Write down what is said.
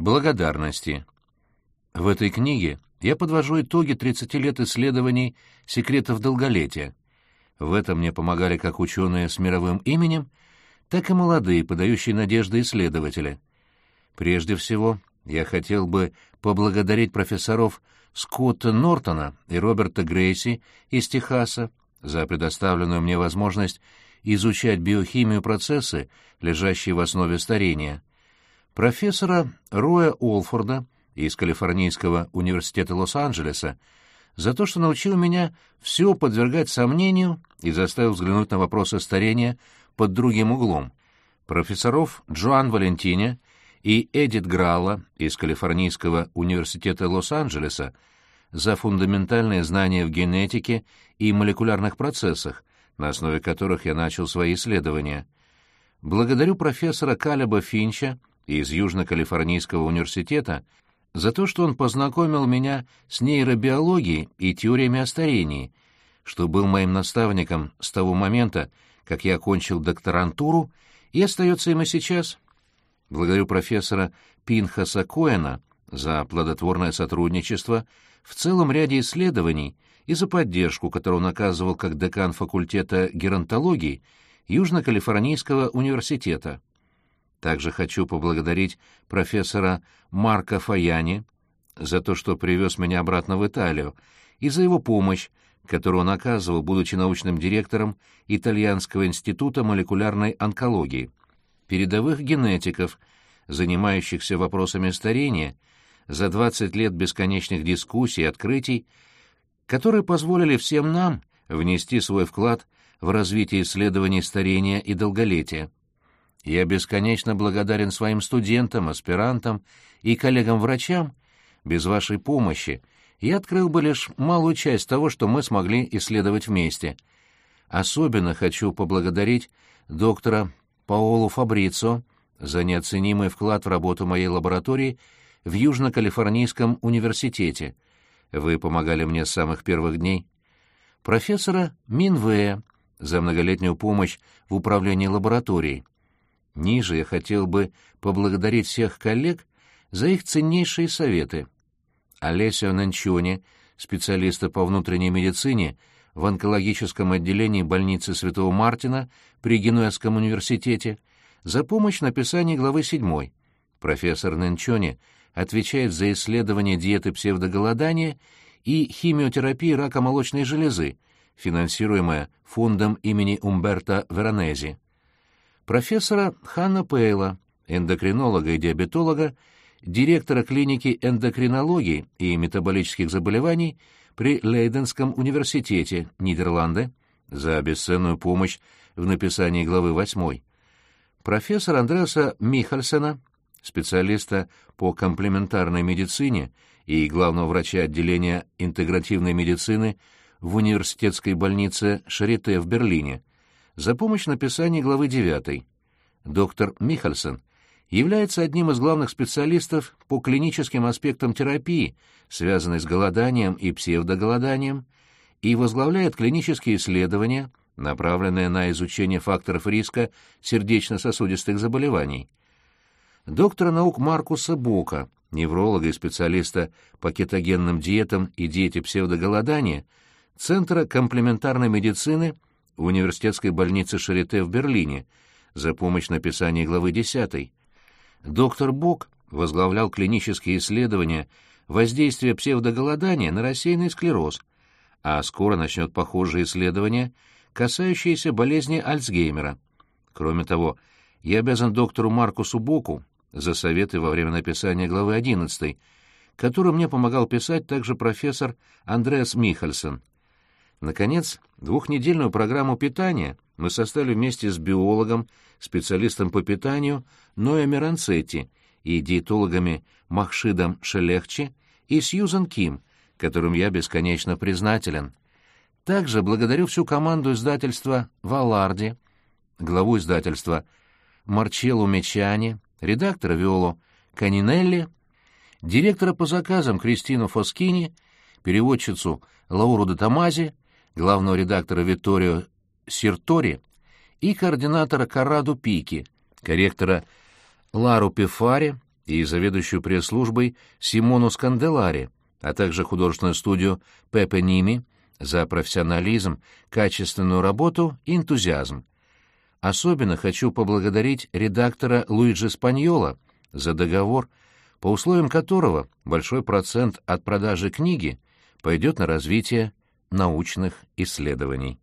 Благодарности. В этой книге я подвожу итоги 30 лет исследований секретов долголетия. В этом мне помогали как ученые с мировым именем, так и молодые, подающие надежды исследователи. Прежде всего, я хотел бы поблагодарить профессоров Скотта Нортона и Роберта Грейси из Техаса за предоставленную мне возможность изучать биохимию процессы, лежащие в основе старения профессора Роя Олфорда из Калифорнийского университета Лос-Анджелеса за то, что научил меня все подвергать сомнению и заставил взглянуть на вопросы старения под другим углом, профессоров Джоан Валентине и Эдит Гралла из Калифорнийского университета Лос-Анджелеса за фундаментальные знания в генетике и молекулярных процессах, на основе которых я начал свои исследования. Благодарю профессора Калеба Финча из Южно-Калифорнийского университета за то, что он познакомил меня с нейробиологией и теориями о старении, что был моим наставником с того момента, как я окончил докторантуру, и остается им и сейчас. Благодарю профессора Пинхаса Коэна за плодотворное сотрудничество в целом ряде исследований и за поддержку, которую он оказывал как декан факультета геронтологии Южно-Калифорнийского университета. Также хочу поблагодарить профессора Марка Фаяни за то, что привез меня обратно в Италию, и за его помощь, которую он оказывал, будучи научным директором Итальянского института молекулярной онкологии. Передовых генетиков, занимающихся вопросами старения, за 20 лет бесконечных дискуссий и открытий, которые позволили всем нам внести свой вклад в развитие исследований старения и долголетия. Я бесконечно благодарен своим студентам, аспирантам и коллегам-врачам. Без вашей помощи я открыл бы лишь малую часть того, что мы смогли исследовать вместе. Особенно хочу поблагодарить доктора Паолу Фабрицо за неоценимый вклад в работу моей лаборатории в Южно-Калифорнийском университете. Вы помогали мне с самых первых дней. Профессора Минвея за многолетнюю помощь в управлении лабораторией. Ниже я хотел бы поблагодарить всех коллег за их ценнейшие советы. Олесио Нанчони, специалиста по внутренней медицине в онкологическом отделении больницы Святого Мартина при Генуэзском университете, за помощь в написании главы 7. Профессор Нанчони отвечает за исследование диеты псевдоголодания и химиотерапии рака молочной железы, финансируемая фондом имени Умберто Веронези профессора Ханна Пейла, эндокринолога и диабетолога, директора клиники эндокринологии и метаболических заболеваний при Лейденском университете, Нидерланды, за бесценную помощь в написании главы 8. Профессора Андреаса Михальсена, специалиста по комплементарной медицине и главного врача отделения интегративной медицины в университетской больнице Шарите в Берлине, за помощь в написании главы 9. Доктор Михальсон является одним из главных специалистов по клиническим аспектам терапии, связанной с голоданием и псевдоголоданием, и возглавляет клинические исследования, направленные на изучение факторов риска сердечно-сосудистых заболеваний. Доктора наук Маркуса Бока, невролога и специалиста по кетогенным диетам и диете псевдоголодания, Центра комплементарной медицины – в университетской больнице Шарите в Берлине за помощь в написании главы 10. Доктор Бок возглавлял клинические исследования воздействия псевдоголодания на рассеянный склероз, а скоро начнет похожие исследования, касающиеся болезни Альцгеймера. Кроме того, я обязан доктору Маркусу Боку за советы во время написания главы 11, которую мне помогал писать также профессор Андреас Михальсон. Наконец, двухнедельную программу питания мы составили вместе с биологом, специалистом по питанию Ноя Миранцетти и диетологами Махшидом Шелехчи и Сьюзан Ким, которым я бесконечно признателен. Также благодарю всю команду издательства «Валарди», главу издательства Марчелло Мечани, редактора Виоло Канинелли, директора по заказам Кристину Фоскини, переводчицу Лауру де Тамази, главного редактора Витторио Сиртори и координатора Караду Пики, корректора Лару Пефари, и заведующую пресс-службой Симону Сканделари, а также художественную студию Пепе Ними за профессионализм, качественную работу и энтузиазм. Особенно хочу поблагодарить редактора Луиджи Спаньола за договор, по условиям которого большой процент от продажи книги пойдет на развитие научных исследований.